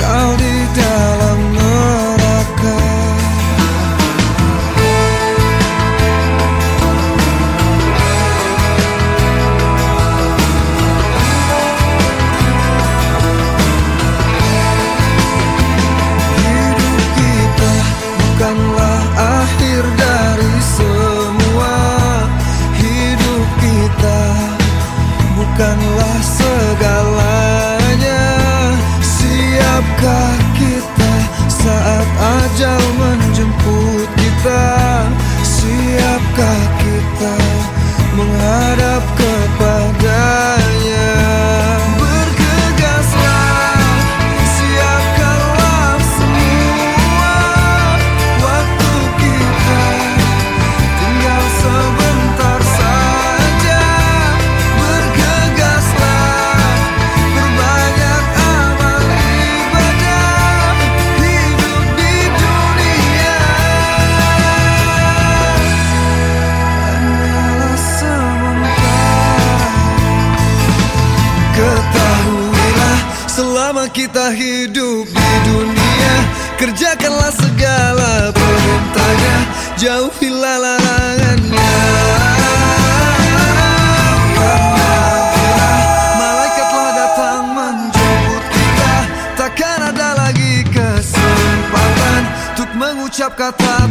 Kekal di dalam neraka. Hidup kita bukanlah akhir dari semua. Hidup kita bukanlah segalanya selama kita hidup di dunia Kerjakanlah segala perintahnya Jauhilah larangannya. Bila malaikatlah datang menjemput kita Takkan ada lagi kesempatan Untuk mengucap kata